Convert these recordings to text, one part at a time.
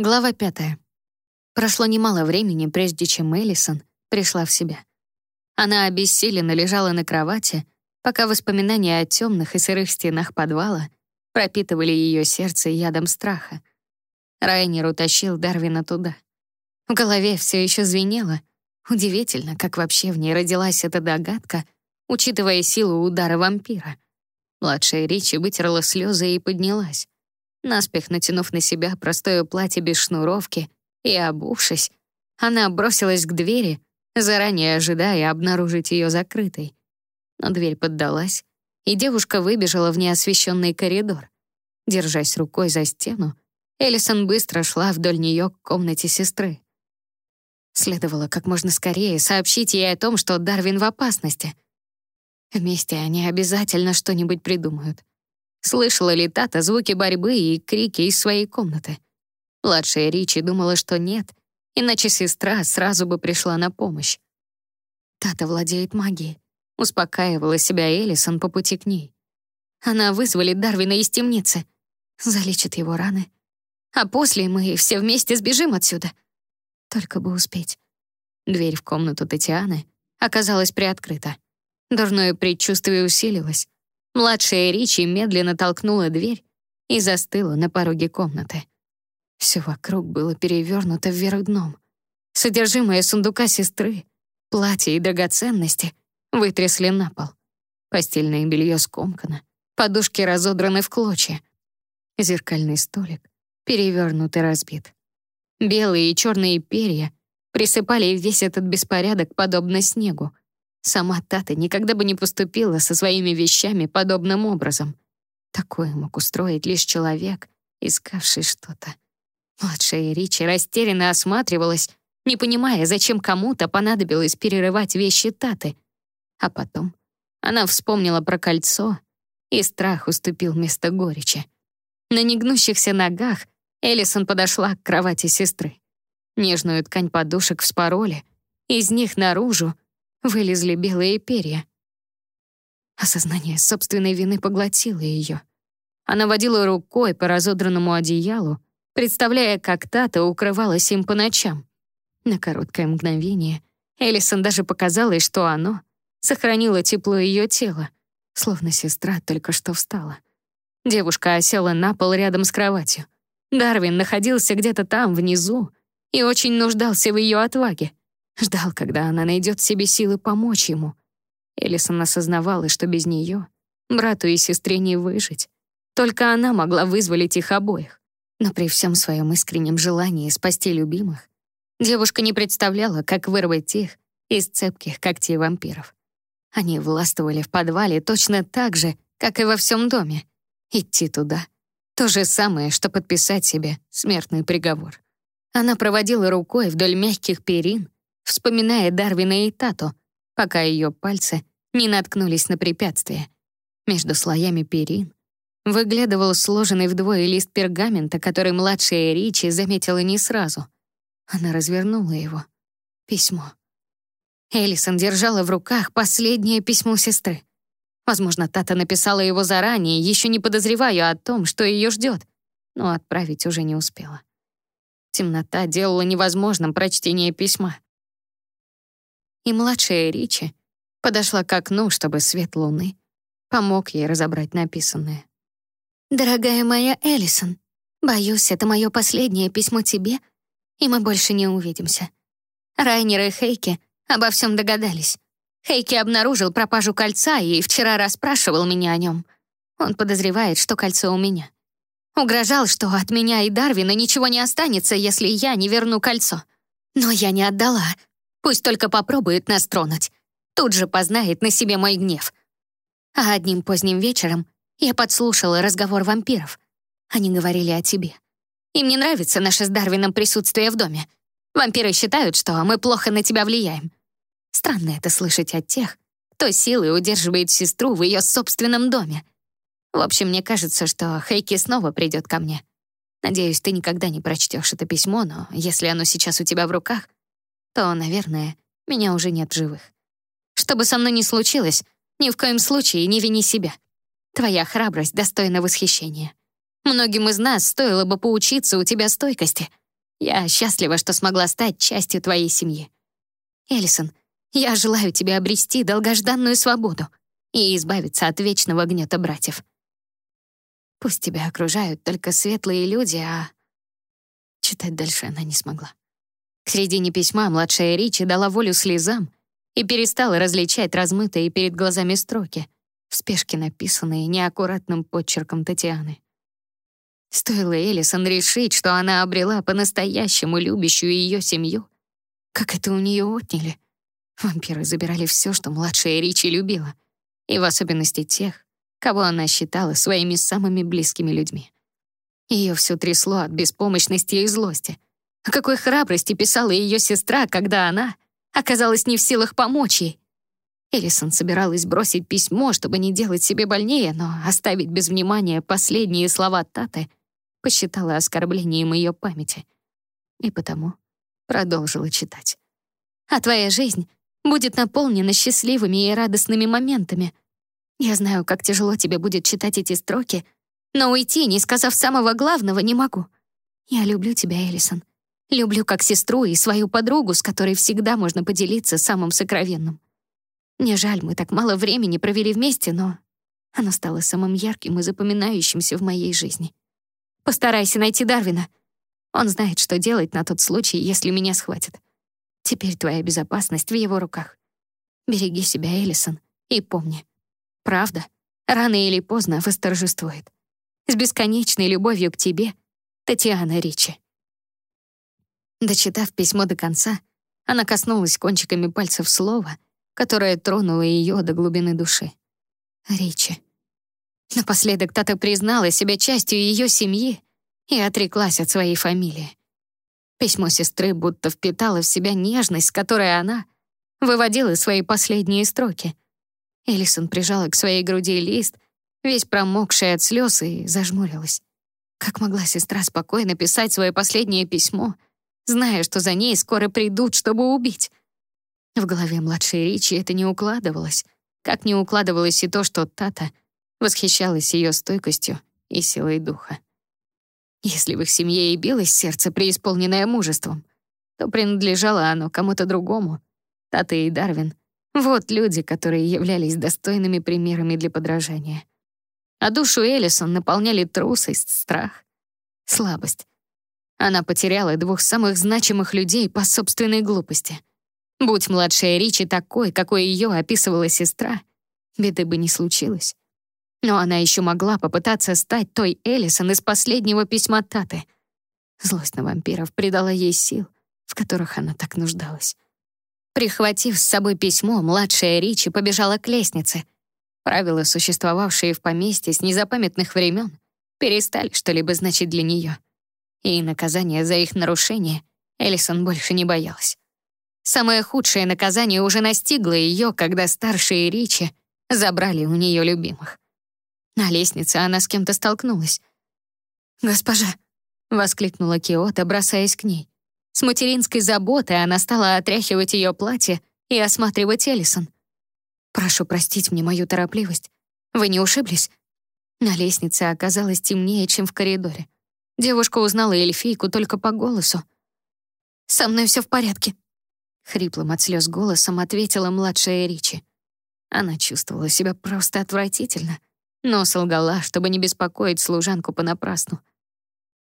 Глава пятая. Прошло немало времени, прежде чем Эллисон пришла в себя. Она обессиленно лежала на кровати, пока воспоминания о темных и сырых стенах подвала пропитывали ее сердце ядом страха. Райнер утащил Дарвина туда. В голове все еще звенело. Удивительно, как вообще в ней родилась эта догадка, учитывая силу удара вампира. Младшая Ричи вытерла слезы и поднялась. Наспех натянув на себя простое платье без шнуровки и обувшись, она бросилась к двери, заранее ожидая обнаружить ее закрытой. Но дверь поддалась, и девушка выбежала в неосвещенный коридор. Держась рукой за стену, Эллисон быстро шла вдоль нее к комнате сестры. Следовало как можно скорее сообщить ей о том, что Дарвин в опасности. Вместе они обязательно что-нибудь придумают. Слышала ли Тата звуки борьбы и крики из своей комнаты? Младшая Ричи думала, что нет, иначе сестра сразу бы пришла на помощь. Тата владеет магией. Успокаивала себя Элисон по пути к ней. Она вызволит Дарвина из темницы, залечит его раны. А после мы все вместе сбежим отсюда. Только бы успеть. Дверь в комнату Татьяны оказалась приоткрыта. Дурное предчувствие усилилось. Младшая Ричи медленно толкнула дверь и застыла на пороге комнаты. Все вокруг было перевернуто вверх дном. Содержимое сундука сестры, платье и драгоценности вытрясли на пол. Постельное белье скомкано, подушки разодраны в клочья. Зеркальный столик перевернут и разбит. Белые и черные перья присыпали весь этот беспорядок подобно снегу. Сама Тата никогда бы не поступила со своими вещами подобным образом. Такое мог устроить лишь человек, искавший что-то. Младшая Ричи растерянно осматривалась, не понимая, зачем кому-то понадобилось перерывать вещи Таты. А потом она вспомнила про кольцо, и страх уступил место горечи. На негнущихся ногах Эллисон подошла к кровати сестры. Нежную ткань подушек вспороли, из них наружу вылезли белые перья. Осознание собственной вины поглотило ее. Она водила рукой по разодранному одеялу, представляя, как Тата укрывалась им по ночам. На короткое мгновение Элисон даже показалось, что оно сохранило тепло ее тела, словно сестра только что встала. Девушка осела на пол рядом с кроватью. Дарвин находился где-то там, внизу, и очень нуждался в ее отваге. Ждал, когда она найдет в себе силы помочь ему. Элисон осознавала, что без нее брату и сестре не выжить. Только она могла вызволить их обоих. Но при всем своем искреннем желании спасти любимых, девушка не представляла, как вырвать их из цепких когтей вампиров. Они властвовали в подвале точно так же, как и во всем доме. Идти туда — то же самое, что подписать себе смертный приговор. Она проводила рукой вдоль мягких перин, вспоминая Дарвина и Тату, пока ее пальцы не наткнулись на препятствие. Между слоями перин выглядывал сложенный вдвое лист пергамента, который младшая Ричи заметила не сразу. Она развернула его. Письмо. Элисон держала в руках последнее письмо сестры. Возможно, Тата написала его заранее, еще не подозревая о том, что ее ждет, но отправить уже не успела. Темнота делала невозможным прочтение письма и младшая Ричи подошла к окну, чтобы свет луны помог ей разобрать написанное. «Дорогая моя Эллисон, боюсь, это мое последнее письмо тебе, и мы больше не увидимся. Райнер и Хейки обо всем догадались. Хейки обнаружил пропажу кольца и вчера расспрашивал меня о нем. Он подозревает, что кольцо у меня. Угрожал, что от меня и Дарвина ничего не останется, если я не верну кольцо. Но я не отдала, Пусть только попробует нас тронуть. Тут же познает на себе мой гнев. А одним поздним вечером я подслушала разговор вампиров. Они говорили о тебе. Им не нравится наше с Дарвином присутствие в доме. Вампиры считают, что мы плохо на тебя влияем. Странно это слышать от тех, кто силой удерживает сестру в ее собственном доме. В общем, мне кажется, что Хейки снова придет ко мне. Надеюсь, ты никогда не прочтешь это письмо, но если оно сейчас у тебя в руках, то, наверное, меня уже нет живых. Что бы со мной ни случилось, ни в коем случае не вини себя. Твоя храбрость достойна восхищения. Многим из нас стоило бы поучиться у тебя стойкости, Я счастлива, что смогла стать частью твоей семьи. Эллисон, я желаю тебе обрести долгожданную свободу и избавиться от вечного гнета братьев. Пусть тебя окружают только светлые люди, а... Читать дальше она не смогла. К середине письма младшая Ричи дала волю слезам и перестала различать размытые перед глазами строки, в спешке написанные неаккуратным подчерком Татьяны. Стоило Элисон решить, что она обрела по-настоящему любящую ее семью, как это у нее отняли. Вампиры забирали все, что младшая Ричи любила, и в особенности тех, кого она считала своими самыми близкими людьми. Ее все трясло от беспомощности и злости. О какой храбрости писала ее сестра, когда она оказалась не в силах помочь ей. Элисон собиралась бросить письмо, чтобы не делать себе больнее, но оставить без внимания последние слова Таты посчитала оскорблением ее памяти. И потому продолжила читать. «А твоя жизнь будет наполнена счастливыми и радостными моментами. Я знаю, как тяжело тебе будет читать эти строки, но уйти, не сказав самого главного, не могу. Я люблю тебя, Элисон. Люблю как сестру и свою подругу, с которой всегда можно поделиться самым сокровенным. Мне жаль, мы так мало времени провели вместе, но оно стало самым ярким и запоминающимся в моей жизни. Постарайся найти Дарвина. Он знает, что делать на тот случай, если меня схватят. Теперь твоя безопасность в его руках. Береги себя, Элисон, и помни, правда рано или поздно восторжествует. С бесконечной любовью к тебе, Татьяна Ричи. Дочитав письмо до конца, она коснулась кончиками пальцев слова, которое тронуло ее до глубины души. Ричи. Напоследок Тата признала себя частью ее семьи и отреклась от своей фамилии. Письмо сестры будто впитало в себя нежность, с которой она выводила свои последние строки. Элисон прижала к своей груди лист, весь промокший от слез, и зажмурилась. Как могла сестра спокойно писать свое последнее письмо, зная, что за ней скоро придут, чтобы убить? В голове младшей Ричи это не укладывалось, как не укладывалось и то, что Тата восхищалась ее стойкостью и силой духа. Если в их семье и билось сердце, преисполненное мужеством, то принадлежало оно кому-то другому. Тата и Дарвин — вот люди, которые являлись достойными примерами для подражания. А душу Элисон наполняли трусость, страх, слабость. Она потеряла двух самых значимых людей по собственной глупости. Будь младшая Ричи такой, какой ее описывала сестра, беды бы не случилось. Но она еще могла попытаться стать той Элисон из последнего письма Таты. Злость на вампиров придала ей сил, в которых она так нуждалась. Прихватив с собой письмо, младшая Ричи побежала к лестнице. Правила, существовавшие в поместье с незапамятных времен, перестали что-либо значить для нее. И наказание за их нарушение Элисон больше не боялась. Самое худшее наказание уже настигло ее, когда старшие Ричи забрали у нее любимых. На лестнице она с кем-то столкнулась. «Госпожа!» — воскликнула Киота, бросаясь к ней. С материнской заботой она стала отряхивать ее платье и осматривать Элисон. «Прошу простить мне мою торопливость. Вы не ушиблись?» На лестнице оказалось темнее, чем в коридоре. Девушка узнала эльфийку только по голосу. «Со мной все в порядке», — хриплым от слез голосом ответила младшая Ричи. Она чувствовала себя просто отвратительно — но солгала, чтобы не беспокоить служанку понапрасну.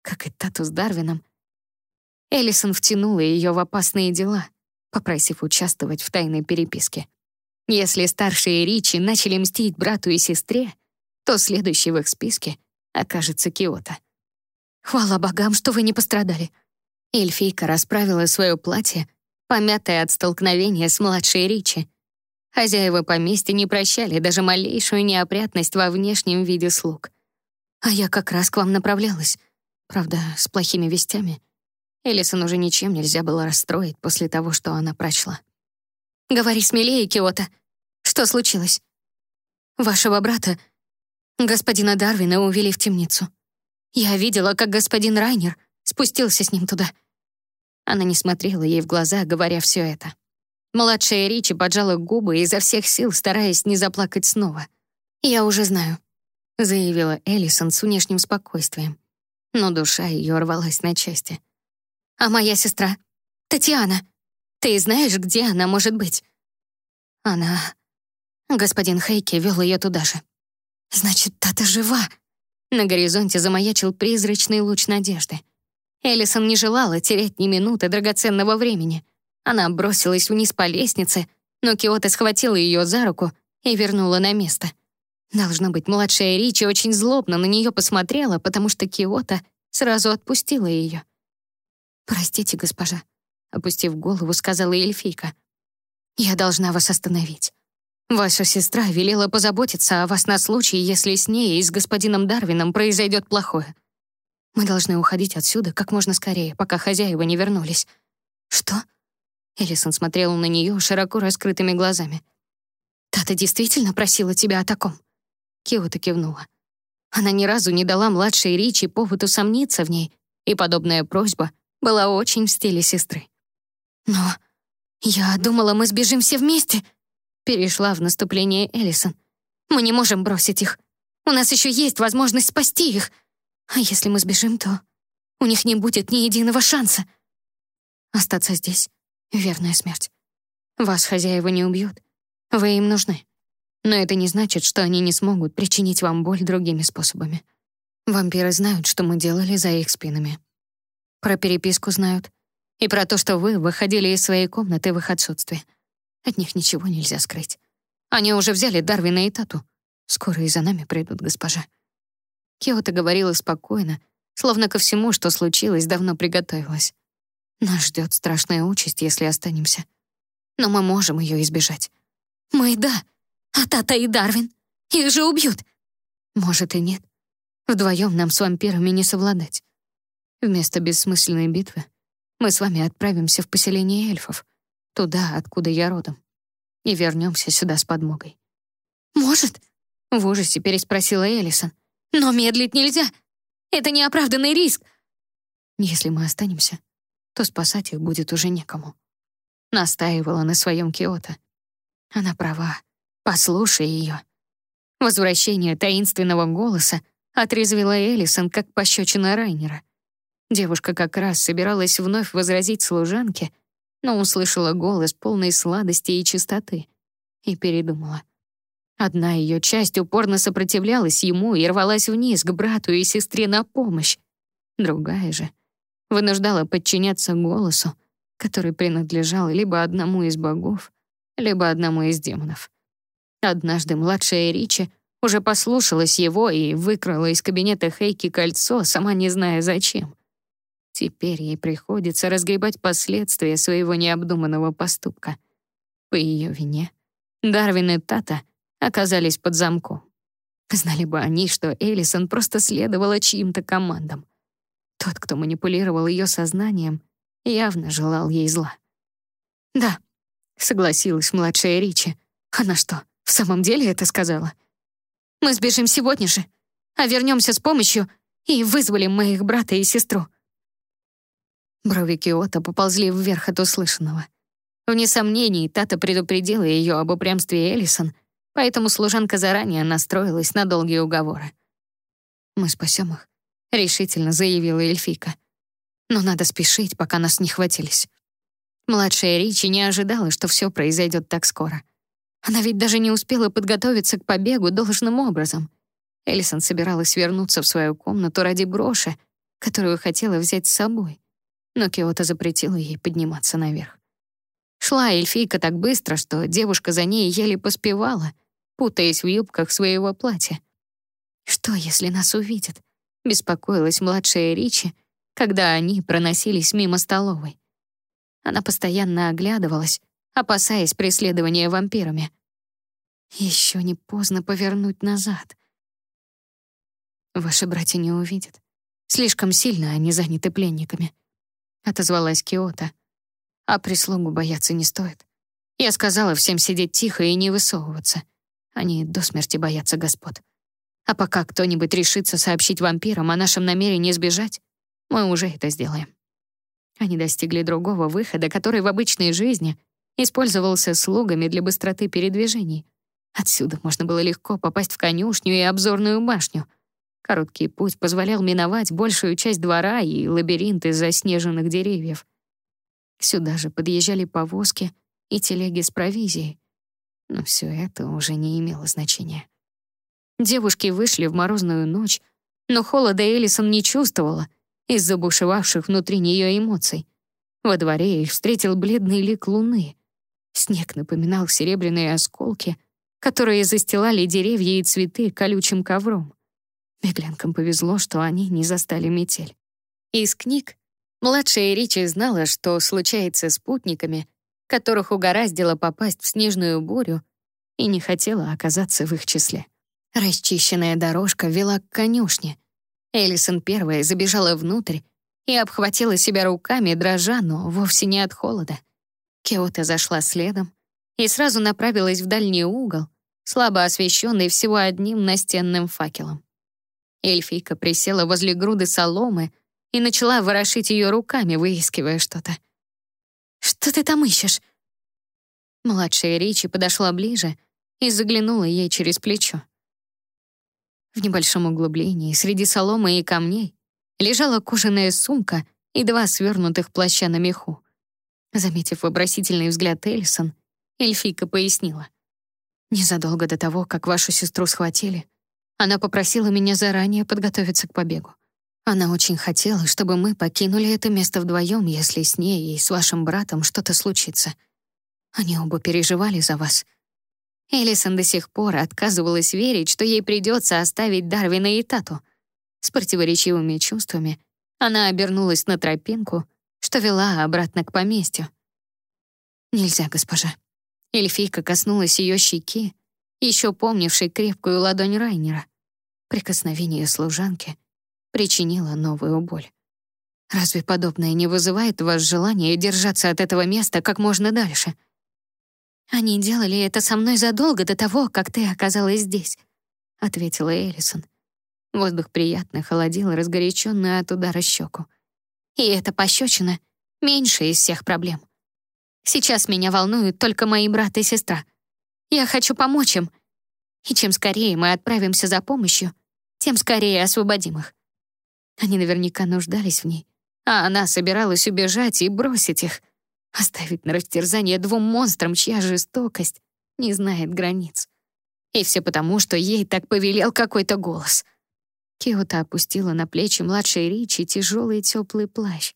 Как и Тату с Дарвином. Эллисон втянула ее в опасные дела, попросив участвовать в тайной переписке. Если старшие Ричи начали мстить брату и сестре, то следующий в их списке окажется Киота. «Хвала богам, что вы не пострадали». Эльфийка расправила свое платье, помятое от столкновения с младшей Ричи, Хозяева поместья не прощали даже малейшую неопрятность во внешнем виде слуг. А я как раз к вам направлялась. Правда, с плохими вестями. Элисон уже ничем нельзя было расстроить после того, что она прочла. «Говори смелее, Киота. Что случилось?» «Вашего брата, господина Дарвина, увели в темницу. Я видела, как господин Райнер спустился с ним туда». Она не смотрела ей в глаза, говоря все это. Младшая Ричи поджала губы изо всех сил, стараясь не заплакать снова. «Я уже знаю», — заявила Эллисон с внешним спокойствием. Но душа ее рвалась на части. А моя сестра? Татьяна. Ты знаешь, где она может быть? Она... Господин Хейки вел ее туда же. Значит, Тата жива. На горизонте замаячил призрачный луч надежды. Элисон не желала терять ни минуты драгоценного времени. Она бросилась вниз по лестнице, но Киота схватила ее за руку и вернула на место. Должно быть, младшая Ричи очень злобно на нее посмотрела, потому что Киота сразу отпустила ее. «Простите, госпожа», — опустив голову, сказала эльфийка. «Я должна вас остановить. Ваша сестра велела позаботиться о вас на случай, если с ней и с господином Дарвином произойдет плохое. Мы должны уходить отсюда как можно скорее, пока хозяева не вернулись». «Что?» Элисон смотрела на нее широко раскрытыми глазами. «Тата действительно просила тебя о таком?» Киота кивнула. Она ни разу не дала младшей Ричи повод усомниться в ней, и подобная просьба была очень в стиле сестры. «Но я думала, мы сбежим все вместе», перешла в наступление Эллисон. «Мы не можем бросить их. У нас еще есть возможность спасти их. А если мы сбежим, то у них не будет ни единого шанса. Остаться здесь — верная смерть. Вас хозяева не убьют. Вы им нужны. Но это не значит, что они не смогут причинить вам боль другими способами. Вампиры знают, что мы делали за их спинами. Про переписку знают. И про то, что вы выходили из своей комнаты в их отсутствие. От них ничего нельзя скрыть. Они уже взяли Дарвина и Тату. Скоро и за нами придут, госпожа. Киота говорила спокойно, словно ко всему, что случилось, давно приготовилась. Нас ждет страшная участь, если останемся. Но мы можем ее избежать. Мы — да, а Тата и Дарвин. Их же убьют. Может и нет. Вдвоем нам с вампирами не совладать. Вместо бессмысленной битвы мы с вами отправимся в поселение эльфов, туда, откуда я родом, и вернемся сюда с подмогой. «Может?» — в ужасе переспросила Элисон. «Но медлить нельзя. Это неоправданный риск». «Если мы останемся, то спасать их будет уже некому». Настаивала на своем Киото. Она права. Послушай ее. Возвращение таинственного голоса отрезвило Элисон, как пощечина Райнера. Девушка как раз собиралась вновь возразить служанке, но услышала голос полной сладости и чистоты и передумала. Одна ее часть упорно сопротивлялась ему и рвалась вниз к брату и сестре на помощь. Другая же вынуждала подчиняться голосу, который принадлежал либо одному из богов, либо одному из демонов. Однажды младшая Ричи уже послушалась его и выкрала из кабинета Хейки кольцо, сама не зная зачем. Теперь ей приходится разгребать последствия своего необдуманного поступка. По ее вине Дарвин и Тата оказались под замком. Знали бы они, что Элисон просто следовала чьим-то командам. Тот, кто манипулировал ее сознанием, явно желал ей зла. «Да», — согласилась младшая Ричи. «Она что, в самом деле это сказала? Мы сбежим сегодня же, а вернемся с помощью и вызволим моих брата и сестру». Брови Киота поползли вверх от услышанного. Вне сомнений, Тата предупредила ее об упрямстве Элисон, поэтому служанка заранее настроилась на долгие уговоры. «Мы спасем их», — решительно заявила эльфийка. «Но надо спешить, пока нас не хватились». Младшая Ричи не ожидала, что все произойдет так скоро. Она ведь даже не успела подготовиться к побегу должным образом. Элисон собиралась вернуться в свою комнату ради броши, которую хотела взять с собой но Киота запретила ей подниматься наверх. Шла эльфийка так быстро, что девушка за ней еле поспевала, путаясь в юбках своего платья. «Что, если нас увидят?» — беспокоилась младшая Ричи, когда они проносились мимо столовой. Она постоянно оглядывалась, опасаясь преследования вампирами. Еще не поздно повернуть назад. Ваши братья не увидят. Слишком сильно они заняты пленниками. — отозвалась Киота. «А прислугу бояться не стоит. Я сказала всем сидеть тихо и не высовываться. Они до смерти боятся господ. А пока кто-нибудь решится сообщить вампирам о нашем намерении сбежать, мы уже это сделаем». Они достигли другого выхода, который в обычной жизни использовался слугами для быстроты передвижений. Отсюда можно было легко попасть в конюшню и обзорную башню. Короткий путь позволял миновать большую часть двора и лабиринт из заснеженных деревьев. Сюда же подъезжали повозки и телеги с провизией. Но все это уже не имело значения. Девушки вышли в морозную ночь, но холода Элисон не чувствовала из-за бушевавших внутри нее эмоций. Во дворе их встретил бледный лик луны. Снег напоминал серебряные осколки, которые застилали деревья и цветы колючим ковром. Беглянкам повезло, что они не застали метель. Из книг младшая Ричи знала, что случается с путниками, которых угораздило попасть в снежную бурю, и не хотела оказаться в их числе. Расчищенная дорожка вела к конюшне. Элисон первая забежала внутрь и обхватила себя руками, дрожа, но вовсе не от холода. Киота зашла следом и сразу направилась в дальний угол, слабо освещенный всего одним настенным факелом. Эльфийка присела возле груды соломы и начала ворошить ее руками, выискивая что-то. «Что ты там ищешь?» Младшая Ричи подошла ближе и заглянула ей через плечо. В небольшом углублении, среди соломы и камней, лежала кожаная сумка и два свернутых плаща на меху. Заметив вопросительный взгляд Эльсон, эльфийка пояснила. «Незадолго до того, как вашу сестру схватили, она попросила меня заранее подготовиться к побегу. Она очень хотела, чтобы мы покинули это место вдвоем, если с ней и с вашим братом что-то случится. Они оба переживали за вас. Элисон до сих пор отказывалась верить, что ей придется оставить Дарвина и Тату. С противоречивыми чувствами она обернулась на тропинку, что вела обратно к поместью. «Нельзя, госпожа». Эльфийка коснулась ее щеки, еще помнившей крепкую ладонь Райнера. Прикосновение служанки причинило новую боль. Разве подобное не вызывает у вас желание держаться от этого места как можно дальше? Они делали это со мной задолго до того, как ты оказалась здесь, ответила Элисон. Воздух приятно холодил разгоряченную от удара щеку. И эта пощечина меньше из всех проблем. Сейчас меня волнуют только мои брат и сестра. Я хочу помочь им. И чем скорее мы отправимся за помощью, тем скорее освободим их. Они наверняка нуждались в ней, а она собиралась убежать и бросить их, оставить на растерзание двум монстрам, чья жестокость не знает границ. И все потому, что ей так повелел какой-то голос. Киота опустила на плечи младшей Ричи тяжелый теплый плащ.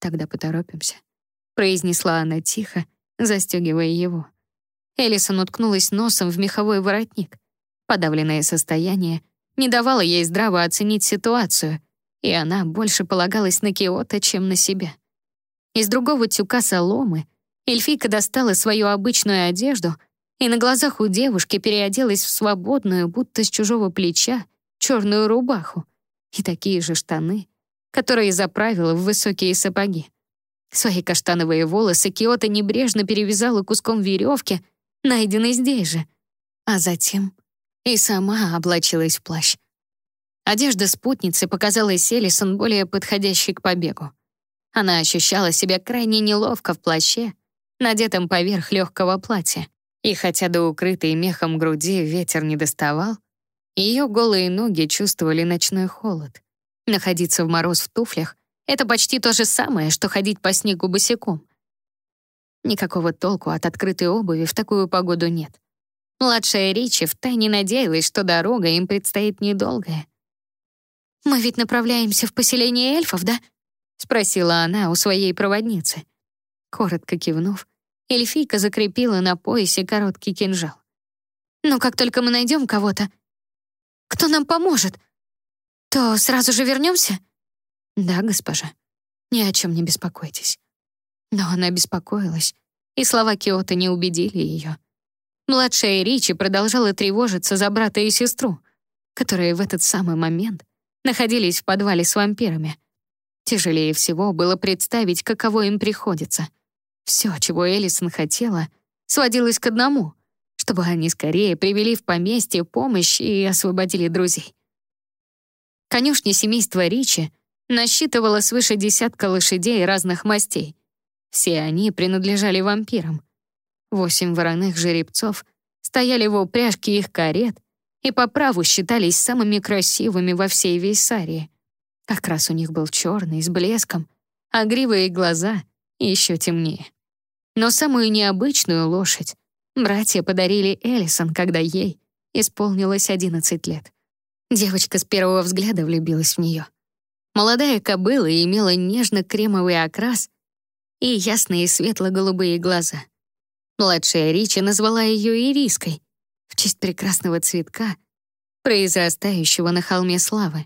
«Тогда поторопимся», — произнесла она тихо, застегивая его. Элисон уткнулась носом в меховой воротник. Подавленное состояние не давало ей здраво оценить ситуацию, и она больше полагалась на Киота, чем на себя. Из другого тюка соломы эльфийка достала свою обычную одежду и на глазах у девушки переоделась в свободную, будто с чужого плеча, черную рубаху и такие же штаны, которые заправила в высокие сапоги. Свои каштановые волосы Киота небрежно перевязала куском веревки, найденной здесь же, а затем и сама облачилась в плащ. Одежда спутницы показалась Элисон более подходящей к побегу. Она ощущала себя крайне неловко в плаще, надетом поверх легкого платья, и хотя до укрытой мехом груди ветер не доставал, ее голые ноги чувствовали ночной холод. Находиться в мороз в туфлях — это почти то же самое, что ходить по снегу босиком. Никакого толку от открытой обуви в такую погоду нет. Младшая Ричи втайне надеялась, что дорога им предстоит недолгая. «Мы ведь направляемся в поселение эльфов, да?» — спросила она у своей проводницы. Коротко кивнув, эльфийка закрепила на поясе короткий кинжал. «Но как только мы найдем кого-то, кто нам поможет, то сразу же вернемся?» «Да, госпожа, ни о чем не беспокойтесь». Но она беспокоилась, и слова Киота не убедили ее. Младшая Ричи продолжала тревожиться за брата и сестру, которые в этот самый момент находились в подвале с вампирами. Тяжелее всего было представить, каково им приходится. Все, чего Элисон хотела, сводилось к одному — чтобы они скорее привели в поместье помощь и освободили друзей. Конюшня семейства Ричи насчитывала свыше десятка лошадей разных мастей. Все они принадлежали вампирам. Восемь вороных жеребцов стояли в упряжке их карет и по праву считались самыми красивыми во всей Вейсарии. Окрас у них был черный, с блеском, а гривы и глаза еще темнее. Но самую необычную лошадь братья подарили Элисон, когда ей исполнилось 11 лет. Девочка с первого взгляда влюбилась в нее. Молодая кобыла имела нежно-кремовый окрас и ясные светло-голубые глаза. Младшая Ричи назвала ее Ириской в честь прекрасного цветка, произрастающего на холме славы.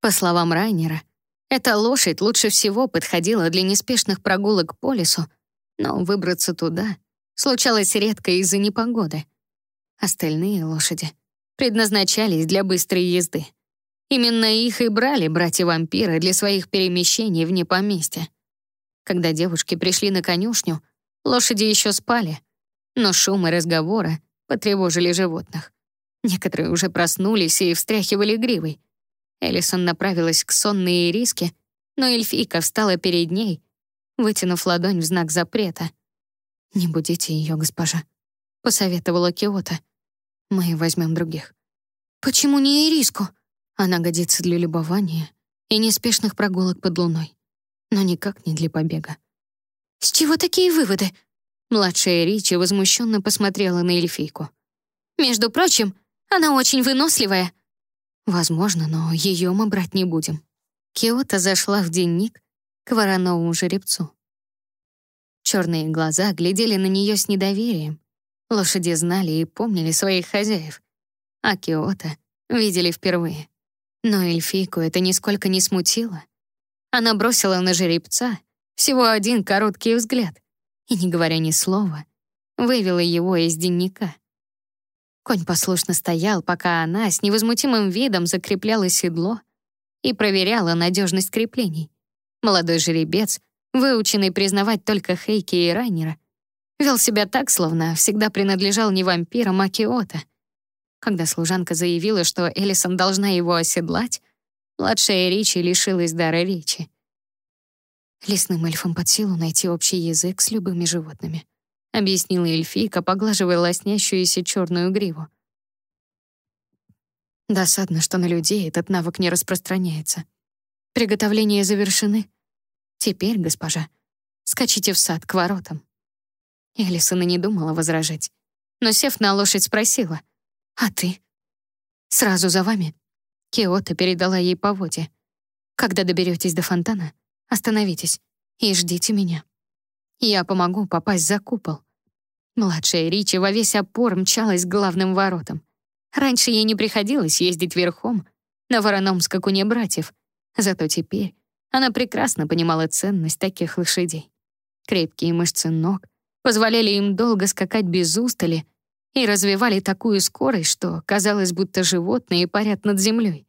По словам Райнера, эта лошадь лучше всего подходила для неспешных прогулок по лесу, но выбраться туда случалось редко из-за непогоды. Остальные лошади предназначались для быстрой езды. Именно их и брали братья-вампиры для своих перемещений вне поместья. Когда девушки пришли на конюшню, лошади еще спали, но шум и разговоры потревожили животных. Некоторые уже проснулись и встряхивали гривой. Элисон направилась к сонной Ириске, но эльфийка встала перед ней, вытянув ладонь в знак запрета. «Не будите ее, госпожа», — посоветовала Киота. «Мы возьмем других». «Почему не Ириску?» Она годится для любования и неспешных прогулок под луной, но никак не для побега. «С чего такие выводы?» Младшая Ричи возмущенно посмотрела на эльфийку. «Между прочим, она очень выносливая». «Возможно, но ее мы брать не будем». Киота зашла в денник к вороновому жеребцу. Черные глаза глядели на нее с недоверием. Лошади знали и помнили своих хозяев, а Киота видели впервые. Но эльфийку это нисколько не смутило. Она бросила на жеребца всего один короткий взгляд и, не говоря ни слова, вывела его из дневника. Конь послушно стоял, пока она с невозмутимым видом закрепляла седло и проверяла надежность креплений. Молодой жеребец, выученный признавать только Хейки и Райнера, вел себя так, словно всегда принадлежал не вампирам, а Киота — когда служанка заявила, что Элисон должна его оседлать, младшая Ричи лишилась дара речи. Лесным эльфам под силу найти общий язык с любыми животными, объяснила эльфийка, поглаживая лоснящуюся черную гриву. Досадно, что на людей этот навык не распространяется. Приготовления завершены. Теперь, госпожа, скачите в сад к воротам. Элисон и не думала возражать, но, сев на лошадь, спросила — «А ты?» «Сразу за вами». Киота передала ей поводья. «Когда доберетесь до фонтана, остановитесь и ждите меня. Я помогу попасть за купол». Младшая Ричи во весь опор мчалась к главным воротам. Раньше ей не приходилось ездить верхом на вороном скакуне братьев, зато теперь она прекрасно понимала ценность таких лошадей. Крепкие мышцы ног позволяли им долго скакать без устали — и развивали такую скорость, что казалось, будто животные парят над землей.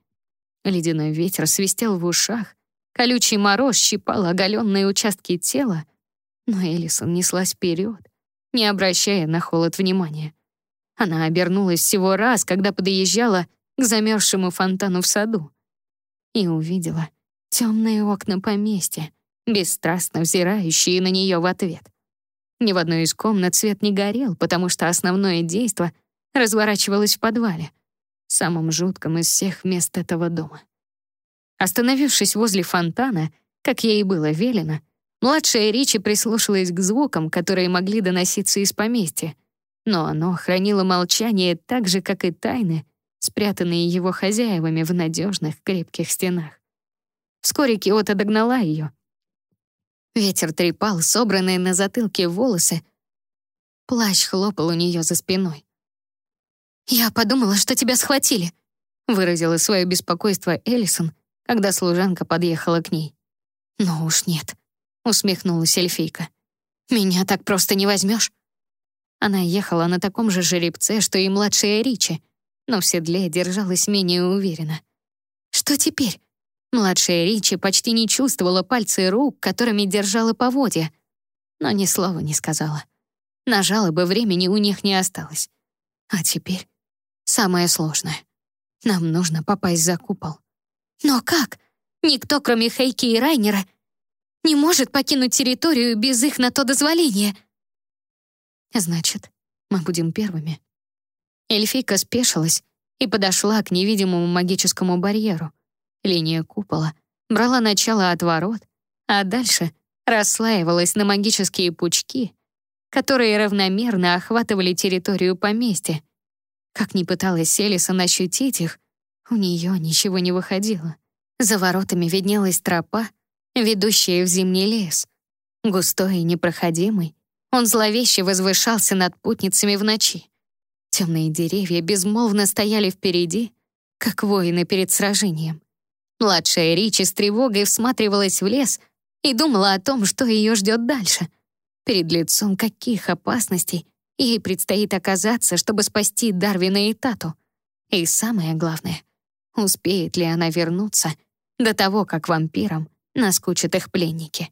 Ледяной ветер свистел в ушах, колючий мороз щипал оголенные участки тела, но Элисон неслась вперед, не обращая на холод внимания. Она обернулась всего раз, когда подъезжала к замерзшему фонтану в саду и увидела темные окна поместья, бесстрастно взирающие на нее в ответ. Ни в одной из комнат свет не горел, потому что основное действо разворачивалось в подвале, самом жутком из всех мест этого дома. Остановившись возле фонтана, как ей было велено, младшая Ричи прислушалась к звукам, которые могли доноситься из поместья, но оно хранило молчание так же, как и тайны, спрятанные его хозяевами в надежных крепких стенах. Вскоре Киота догнала ее — Ветер трепал собранные на затылке волосы. Плащ хлопал у нее за спиной. «Я подумала, что тебя схватили», — выразила свое беспокойство Элисон, когда служанка подъехала к ней. «Ну уж нет», — усмехнулась эльфийка. «Меня так просто не возьмешь». Она ехала на таком же жеребце, что и младшая Ричи, но в седле держалась менее уверенно. «Что теперь?» Младшая Ричи почти не чувствовала пальцы рук, которыми держала поводья, но ни слова не сказала. На жалобы времени у них не осталось. А теперь самое сложное. Нам нужно попасть за купол. Но как? Никто, кроме Хейки и Райнера, не может покинуть территорию без их на то дозволения. Значит, мы будем первыми. Эльфийка спешилась и подошла к невидимому магическому барьеру. Линия купола брала начало от ворот, а дальше расслаивалась на магические пучки, которые равномерно охватывали территорию поместья. Как ни пыталась Селисон ощутить их, у нее ничего не выходило. За воротами виднелась тропа, ведущая в зимний лес. Густой и непроходимый, он зловеще возвышался над путницами в ночи. Темные деревья безмолвно стояли впереди, как воины перед сражением. Младшая Ричи с тревогой всматривалась в лес и думала о том, что ее ждет дальше. Перед лицом каких опасностей ей предстоит оказаться, чтобы спасти Дарвина и Тату. И самое главное, успеет ли она вернуться до того, как вампирам наскучат их пленники.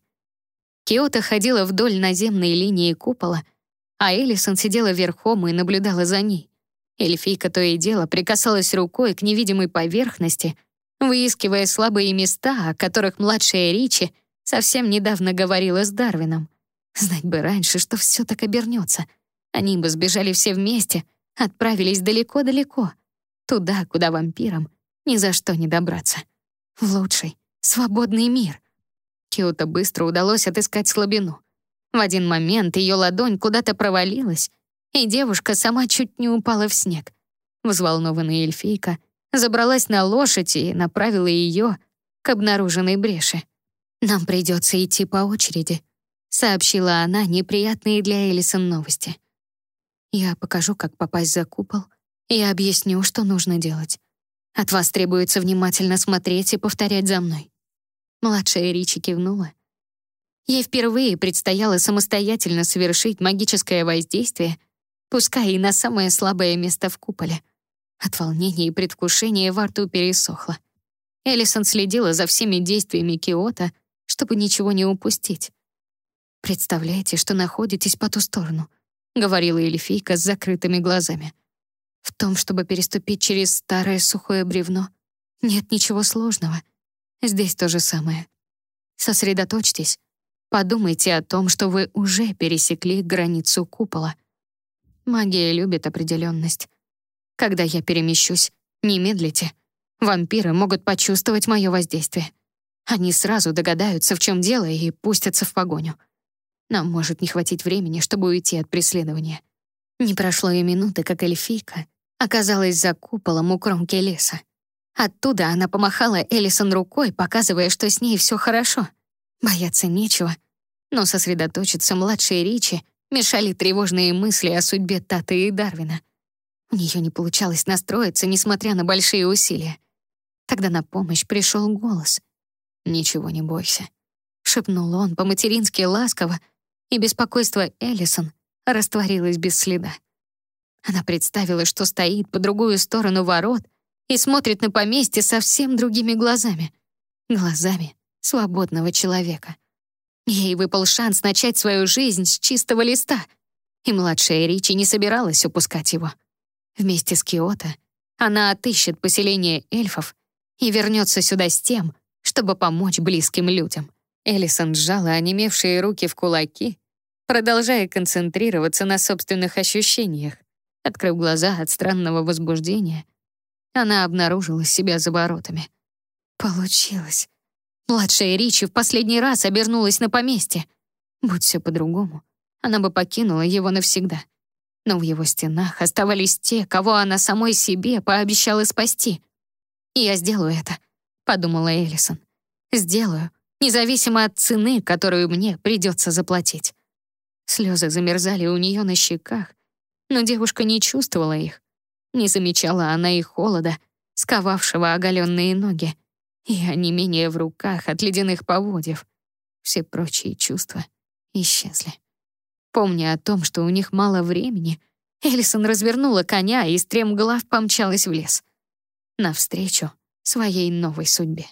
Киота ходила вдоль наземной линии купола, а Элисон сидела верхом и наблюдала за ней. Эльфийка то и дело прикасалась рукой к невидимой поверхности, выискивая слабые места, о которых младшая Ричи совсем недавно говорила с Дарвином. Знать бы раньше, что все так обернется. Они бы сбежали все вместе, отправились далеко-далеко, туда, куда вампирам ни за что не добраться. В лучший, свободный мир. Киото быстро удалось отыскать слабину. В один момент ее ладонь куда-то провалилась, и девушка сама чуть не упала в снег. Взволнованная эльфийка забралась на лошадь и направила ее к обнаруженной бреши. «Нам придется идти по очереди», — сообщила она неприятные для Элисон новости. «Я покажу, как попасть за купол, и объясню, что нужно делать. От вас требуется внимательно смотреть и повторять за мной». Младшая Ричи кивнула. Ей впервые предстояло самостоятельно совершить магическое воздействие, пускай и на самое слабое место в куполе. От волнения и предвкушения во рту пересохло. Элисон следила за всеми действиями Киота, чтобы ничего не упустить. «Представляете, что находитесь по ту сторону», — говорила эльфийка с закрытыми глазами. «В том, чтобы переступить через старое сухое бревно, нет ничего сложного. Здесь то же самое. Сосредоточьтесь, подумайте о том, что вы уже пересекли границу купола. Магия любит определенность. Когда я перемещусь, не медлите. Вампиры могут почувствовать мое воздействие. Они сразу догадаются, в чем дело, и пустятся в погоню. Нам может не хватить времени, чтобы уйти от преследования. Не прошло и минуты, как эльфийка оказалась за куполом у кромки леса. Оттуда она помахала Элисон рукой, показывая, что с ней все хорошо. Бояться нечего. Но сосредоточиться младшей Ричи мешали тревожные мысли о судьбе Таты и Дарвина. У нее не получалось настроиться, несмотря на большие усилия. Тогда на помощь пришел голос. «Ничего не бойся», — шепнул он по-матерински ласково, и беспокойство Элисон растворилось без следа. Она представила, что стоит по другую сторону ворот и смотрит на поместье совсем другими глазами. Глазами свободного человека. Ей выпал шанс начать свою жизнь с чистого листа, и младшая Ричи не собиралась упускать его. Вместе с Киото она отыщет поселение эльфов и вернется сюда с тем, чтобы помочь близким людям. Элисон сжала онемевшие руки в кулаки, продолжая концентрироваться на собственных ощущениях. Открыв глаза от странного возбуждения, она обнаружила себя за воротами. Получилось. Младшая Ричи в последний раз обернулась на поместье. Будь все по-другому, она бы покинула его навсегда. Но в его стенах оставались те, кого она самой себе пообещала спасти. «Я сделаю это», — подумала Элисон. «Сделаю, независимо от цены, которую мне придется заплатить». Слезы замерзали у нее на щеках, но девушка не чувствовала их. Не замечала она и холода, сковавшего оголенные ноги, и онемение в руках от ледяных поводьев. Все прочие чувства исчезли. Помня о том, что у них мало времени, Элисон развернула коня и стремглав помчалась в лес. Навстречу своей новой судьбе.